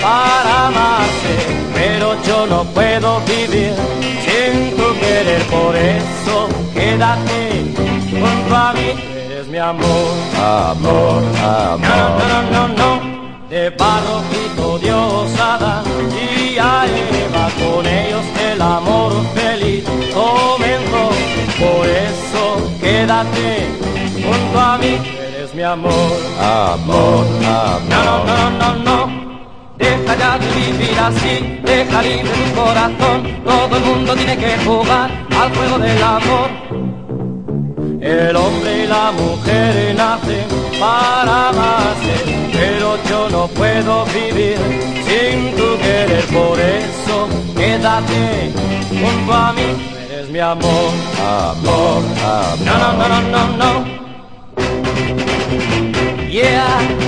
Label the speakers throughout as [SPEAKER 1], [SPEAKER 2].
[SPEAKER 1] para amarte, pero yo no puedo vivir sin tu querer, por eso quédate junto a mí, eres mi amor, Amor, amor. no, no, no, no, no, de barro quito Dios Adán y a Eva, con ellos el amor feliz comenzó, por eso quédate junto a mí, eres mi amor.
[SPEAKER 2] Amor, No,
[SPEAKER 1] no, amor. no, no, no. Deja ya de vivir así, deja libre tu corazón. Todo el mundo tiene que jugar al juego del amor. El hombre y la mujer nacen para amarse, pero yo no puedo vivir sin tu querer. Por eso quédate junto a mí, eres mi amor.
[SPEAKER 2] Amor,
[SPEAKER 1] No, no, no, amor. no, no, no. Yeah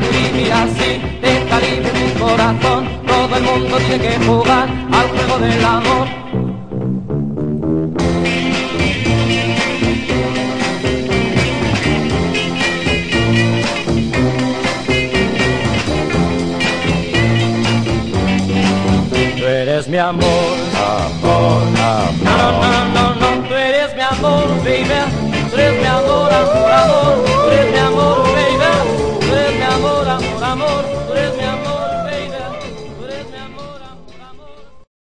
[SPEAKER 1] vivir así, deja libre mi corazón, todo el mundo tiene que jugar al juego del amor. Tú eres mi amor, amor,
[SPEAKER 2] amor.
[SPEAKER 1] No, no, no, no, no, tú eres mi amor, baby, tú eres mi amor, amor, amor.